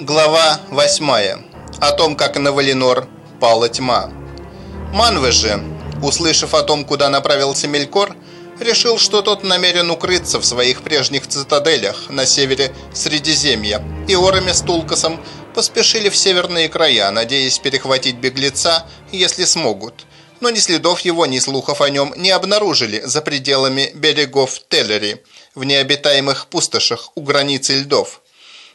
Глава 8. О том, как на Валинор пала тьма. Манве же, услышав о том, куда направился Мелькор, решил, что тот намерен укрыться в своих прежних цитаделях на севере Средиземья, и Орами с Тулкасом поспешили в северные края, надеясь перехватить беглеца, если смогут. Но ни следов его, ни слухов о нем не обнаружили за пределами берегов Теллери, в необитаемых пустошах у границы льдов.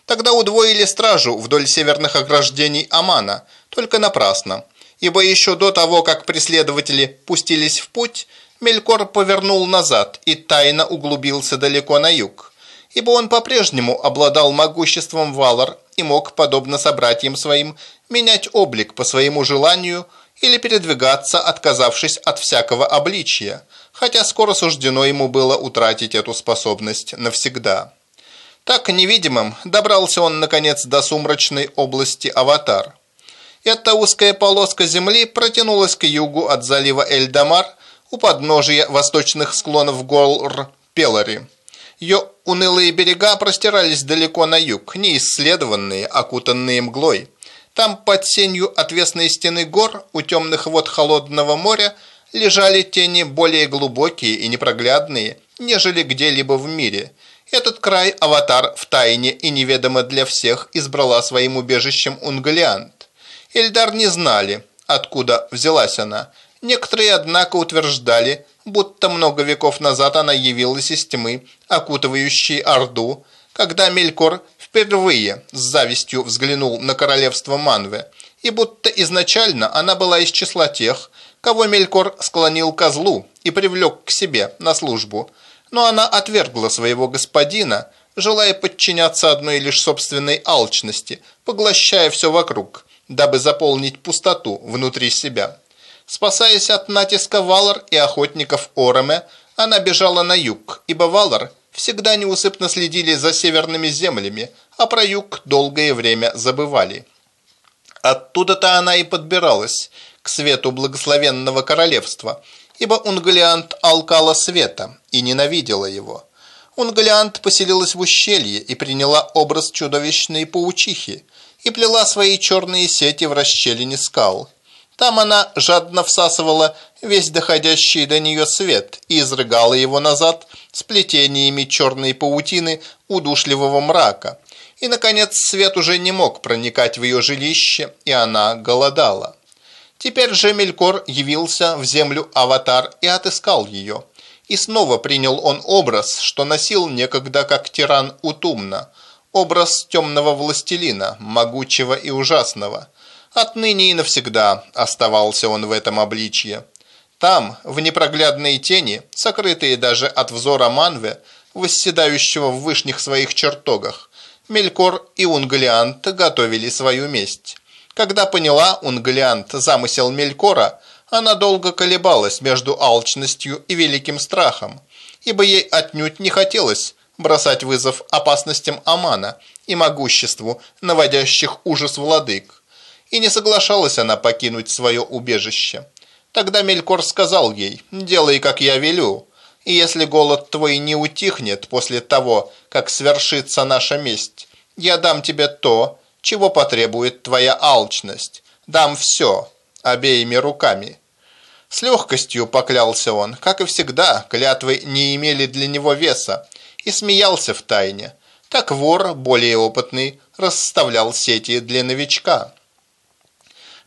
Тогда удвоили стражу вдоль северных ограждений Амана, только напрасно, ибо еще до того, как преследователи пустились в путь, Мелькор повернул назад и тайно углубился далеко на юг, ибо он по-прежнему обладал могуществом Валар и мог, подобно собратьям своим, менять облик по своему желанию или передвигаться, отказавшись от всякого обличия, хотя скоро суждено ему было утратить эту способность навсегда. Так невидимым добрался он наконец до сумрачной области Аватар. Эта узкая полоска земли протянулась к югу от залива Эльдамар у подножия восточных склонов гор Пелари. Ее унылые берега простирались далеко на юг, неисследованные, окутанные мглой. Там под сенью отвесной стены гор у темных вод холодного моря лежали тени более глубокие и непроглядные, нежели где-либо в мире – этот край аватар в тайне и неведомо для всех избрала своим убежищем Унгалиант. Эльдар не знали, откуда взялась она. Некоторые, однако, утверждали, будто много веков назад она явилась из тьмы, окутывающей Орду, когда Мелькор впервые с завистью взглянул на королевство Манве, и будто изначально она была из числа тех, кого Мелькор склонил козлу и привлек к себе на службу – но она отвергла своего господина, желая подчиняться одной лишь собственной алчности, поглощая все вокруг, дабы заполнить пустоту внутри себя. Спасаясь от натиска Валар и охотников Ореме, она бежала на юг, ибо Валар всегда неусыпно следили за северными землями, а про юг долгое время забывали. Оттуда-то она и подбиралась к свету благословенного королевства – ибо Унгалиант алкала света и ненавидела его. Унгалиант поселилась в ущелье и приняла образ чудовищной паучихи и плела свои черные сети в расщелине скал. Там она жадно всасывала весь доходящий до нее свет и изрыгала его назад с плетениями черной паутины удушливого мрака. И, наконец, свет уже не мог проникать в ее жилище, и она голодала. Теперь же Мелькор явился в землю Аватар и отыскал ее. И снова принял он образ, что носил некогда как тиран Утумна, образ темного властелина, могучего и ужасного. Отныне и навсегда оставался он в этом обличье. Там, в непроглядной тени, сокрытые даже от взора Манве, восседающего в вышних своих чертогах, Мелькор и Унгалиант готовили свою месть. Когда поняла Унглиант замысел Мелькора, она долго колебалась между алчностью и великим страхом, ибо ей отнюдь не хотелось бросать вызов опасностям Амана и могуществу, наводящих ужас владык. И не соглашалась она покинуть свое убежище. Тогда Мелькор сказал ей «Делай, как я велю, и если голод твой не утихнет после того, как свершится наша месть, я дам тебе то, чего потребует твоя алчность. Дам все, обеими руками». С легкостью поклялся он, как и всегда, клятвы не имели для него веса, и смеялся в тайне. Так вор, более опытный, расставлял сети для новичка.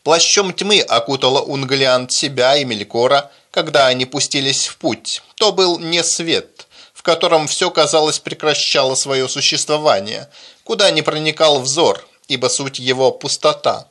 Плащом тьмы окутала Унглиант себя и Мелькора, когда они пустились в путь. То был не свет, в котором все, казалось, прекращало свое существование, куда не проникал взор, ибо суть его пустота.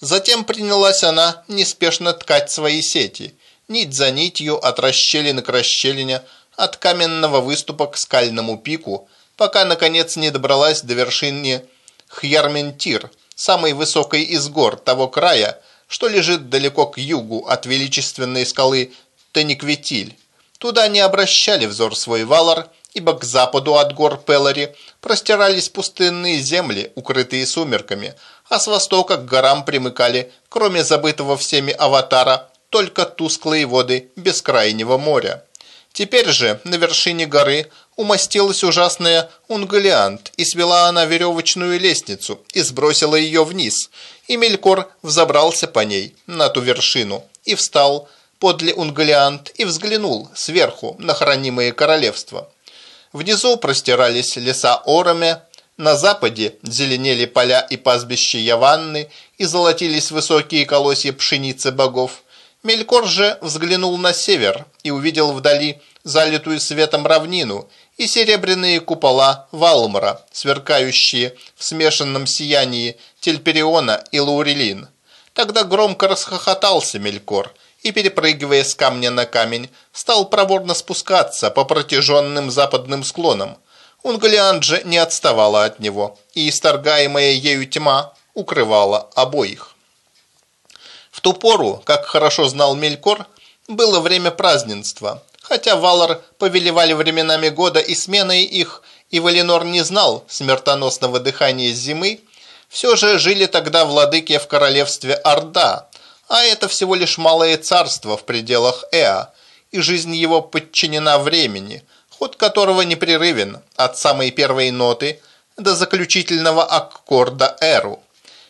Затем принялась она неспешно ткать свои сети, нить за нитью от расщелины к расщелине, от каменного выступа к скальному пику, пока, наконец, не добралась до вершины Хьярментир, самой высокой из гор того края, что лежит далеко к югу от величественной скалы Теникветиль. Туда не обращали взор свой Валар, ибо к западу от гор Пелари простирались пустынные земли, укрытые сумерками, а с востока к горам примыкали, кроме забытого всеми аватара, только тусклые воды бескрайнего моря. Теперь же на вершине горы умостилась ужасная Унгалиант, и свела она веревочную лестницу и сбросила ее вниз, и Мелькор взобрался по ней на ту вершину и встал подле Унгалиант и взглянул сверху на хранимые королевства. Внизу простирались леса Ороме, на западе зеленели поля и пастбища Яванны и золотились высокие колосья пшеницы богов. Мелькор же взглянул на север и увидел вдали залитую светом равнину и серебряные купола Валмара, сверкающие в смешанном сиянии Тельпериона и Лаурелин. Тогда громко расхохотался Мелькор и, перепрыгивая с камня на камень, стал проворно спускаться по протяженным западным склонам. Унгалиан же не отставала от него, и исторгаемая ею тьма укрывала обоих. В ту пору, как хорошо знал Мелькор, было время празднества, хотя Валар повелевали временами года и сменой их, и Валенор не знал смертоносного дыхания зимы, все же жили тогда владыки в королевстве Орда, а это всего лишь малое царство в пределах Эа, и жизнь его подчинена времени, ход которого непрерывен от самой первой ноты до заключительного аккорда Эру.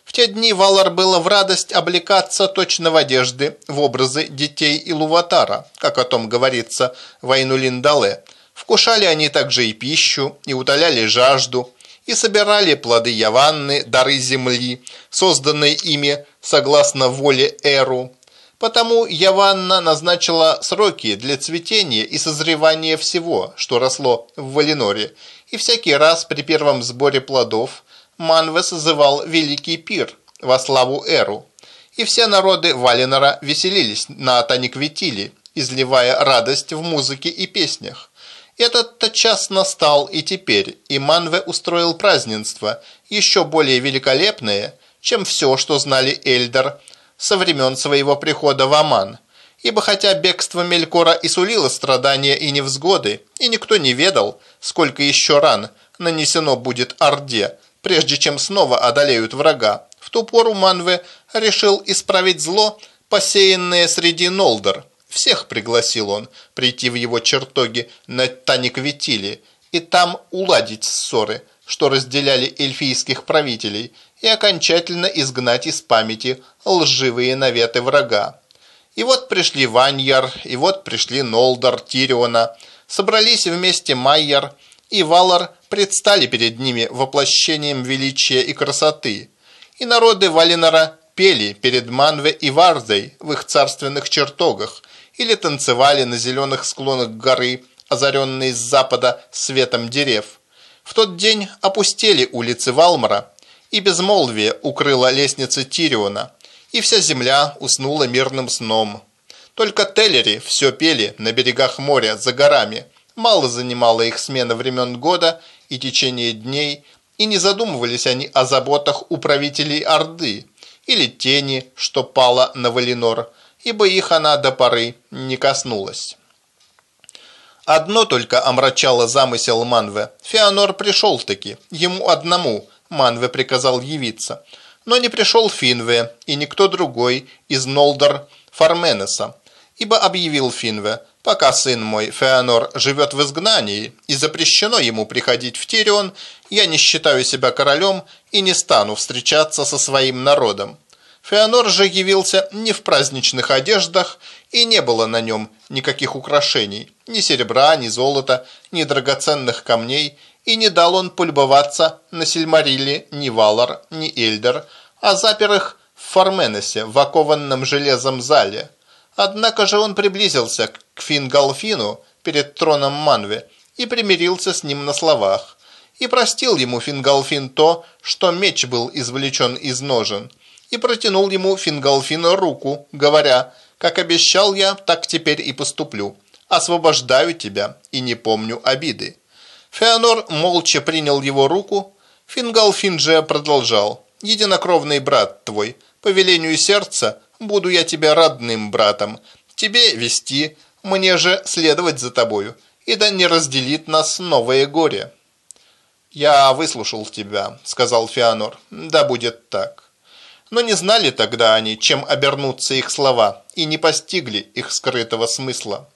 В те дни Валар было в радость облекаться точно в одежды в образы детей Илуватара, как о том говорится в Айну Линдале. Вкушали они также и пищу, и утоляли жажду, и собирали плоды Яванны, дары земли, созданные ими согласно воле Эру. Потому Яванна назначила сроки для цветения и созревания всего, что росло в Валиноре, и всякий раз при первом сборе плодов Манве созывал великий пир во славу Эру. И все народы Валинора веселились на Таниквитиле, изливая радость в музыке и песнях. Этот-то час настал и теперь, и Манве устроил празднество, еще более великолепное, чем все, что знали Эльдер со времен своего прихода в Аман. Ибо хотя бегство Мелькора и сулило страдания и невзгоды, и никто не ведал, сколько еще ран нанесено будет Орде, прежде чем снова одолеют врага, в ту пору Манве решил исправить зло, посеянное среди Нолдор. Всех пригласил он прийти в его чертоги на Таниквитиле и там уладить ссоры, что разделяли эльфийских правителей, и окончательно изгнать из памяти лживые наветы врага. И вот пришли Ваньяр, и вот пришли Нолдор, Тириона, собрались вместе Майяр и Валар предстали перед ними воплощением величия и красоты. И народы Валинора пели перед Манве и Вардой в их царственных чертогах или танцевали на зеленых склонах горы, озаренные с запада светом дерев. В тот день опустели улицы Валмара, и безмолвие укрыло лестницы Тириона, и вся земля уснула мирным сном. Только Теллери все пели на берегах моря за горами. Мало занимала их смена времен года и течение дней, и не задумывались они о заботах управителей Орды или тени, что пала на Валинор, ибо их она до поры не коснулась. Одно только омрачало замысел Манве. Феонор пришел-таки, ему одному Манве приказал явиться. Но не пришел Финве и никто другой из Нолдор Фарменеса, ибо объявил Финве – Пока сын мой, Феонор, живет в изгнании и запрещено ему приходить в Тирион, я не считаю себя королем и не стану встречаться со своим народом. Феонор же явился не в праздничных одеждах, и не было на нем никаких украшений, ни серебра, ни золота, ни драгоценных камней, и не дал он полюбоваться на Сильмариле ни Валар, ни Эльдер, а запер их в Форменесе, в окованном железом зале – Однако же он приблизился к Фингалфину перед троном Манве и примирился с ним на словах. И простил ему Фингалфин то, что меч был извлечен из ножен, и протянул ему Фингалфина руку, говоря, «Как обещал я, так теперь и поступлю. Освобождаю тебя и не помню обиды». Феонор молча принял его руку, Фингалфин же продолжал, «Единокровный брат твой, по велению сердца, Буду я тебе родным братом. Тебе вести, мне же следовать за тобою. И да не разделит нас новое горе». «Я выслушал тебя», — сказал Феонор. «Да будет так». Но не знали тогда они, чем обернутся их слова, и не постигли их скрытого смысла.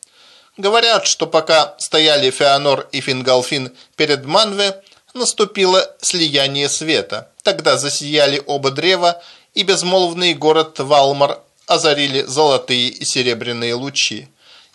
Говорят, что пока стояли Феонор и Фингалфин перед Манве, наступило слияние света. Тогда засияли оба древа, и безмолвный город Валмар озарили золотые и серебряные лучи.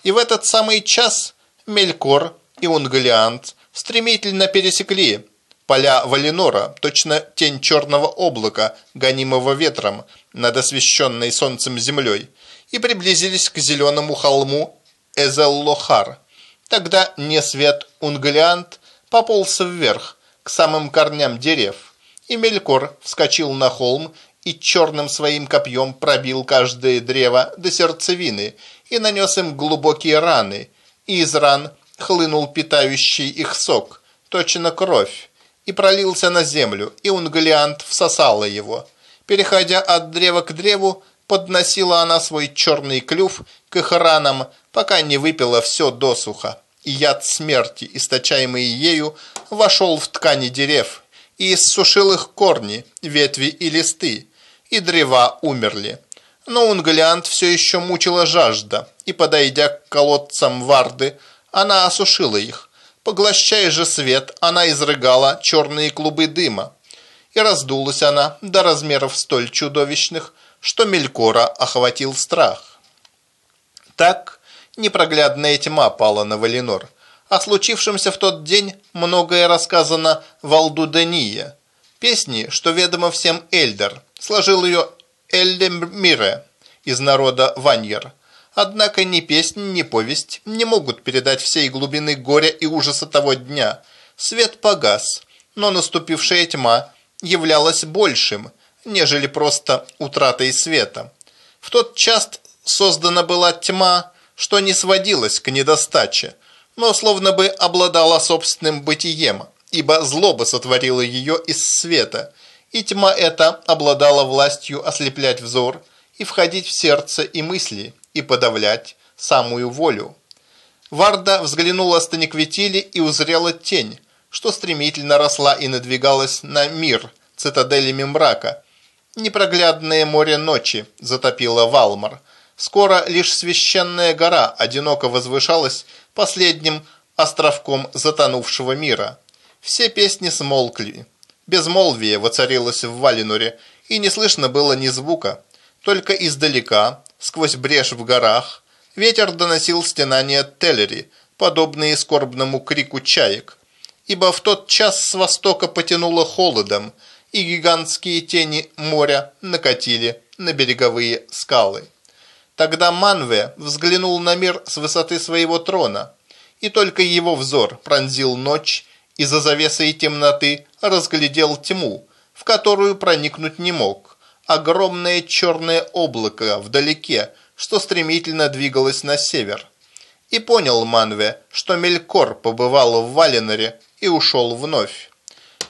И в этот самый час Мелькор и Унгалиант стремительно пересекли поля Валинора, точно тень черного облака, гонимого ветром над освещенной солнцем землей, и приблизились к зеленому холму Эзеллохар. Тогда несвет Унгалиант пополз вверх, к самым корням дерев, и Мелькор вскочил на холм и черным своим копьем пробил каждое древо до сердцевины и нанес им глубокие раны, и из ран хлынул питающий их сок, точно кровь, и пролился на землю, и Унгалиант всосала его. Переходя от древа к древу, подносила она свой черный клюв к их ранам, пока не выпила все досуха. И яд смерти, источаемый ею, вошел в ткани дерев и иссушил их корни, ветви и листы, и древа умерли. Но Унгалиант все еще мучила жажда, и, подойдя к колодцам Варды, она осушила их. Поглощая же свет, она изрыгала черные клубы дыма. И раздулась она до размеров столь чудовищных, что Мелькора охватил страх. Так непроглядная тьма пала на Валинор. О случившемся в тот день многое рассказано в Алдудения, песни, что ведомо всем Эльдер, Сложил ее Эльдемире из народа Ваньер. Однако ни песни, ни повесть не могут передать всей глубины горя и ужаса того дня. Свет погас, но наступившая тьма являлась большим, нежели просто утратой света. В тот час создана была тьма, что не сводилась к недостаче, но словно бы обладала собственным бытием, ибо злоба сотворила ее из света – и тьма эта обладала властью ослеплять взор и входить в сердце и мысли, и подавлять самую волю. Варда взглянула с Таникветили и узрела тень, что стремительно росла и надвигалась на мир цитаделями мрака. Непроглядное море ночи затопило Валмар. Скоро лишь священная гора одиноко возвышалась последним островком затонувшего мира. Все песни смолкли, Безмолвие воцарилось в Валинуре, и не слышно было ни звука. Только издалека, сквозь брешь в горах, ветер доносил стенания Теллери, подобные скорбному крику чаек. Ибо в тот час с востока потянуло холодом, и гигантские тени моря накатили на береговые скалы. Тогда Манве взглянул на мир с высоты своего трона, и только его взор пронзил ночь и за завесой темноты разглядел тьму, в которую проникнуть не мог. Огромное черное облако вдалеке, что стремительно двигалось на север. И понял Манве, что Мелькор побывал в Валеноре и ушел вновь.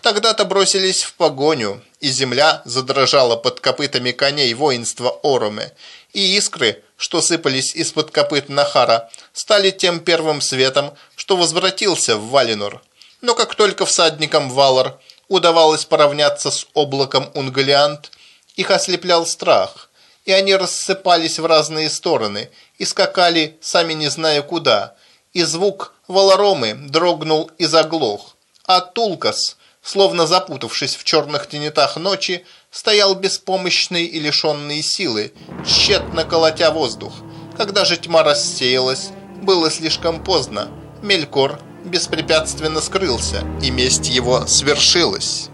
Тогда-то бросились в погоню, и земля задрожала под копытами коней воинства Оруме, и искры, что сыпались из-под копыт Нахара, стали тем первым светом, что возвратился в Валинор. Но как только всадникам Валар удавалось поравняться с облаком Унгалиант, их ослеплял страх, и они рассыпались в разные стороны и скакали, сами не зная куда, и звук Валаромы дрогнул и заглох, а Тулкас, словно запутавшись в черных тенетах ночи, стоял беспомощный и лишенный силы, тщетно колотя воздух. Когда же тьма рассеялась, было слишком поздно. Мелькор беспрепятственно скрылся, и месть его свершилась.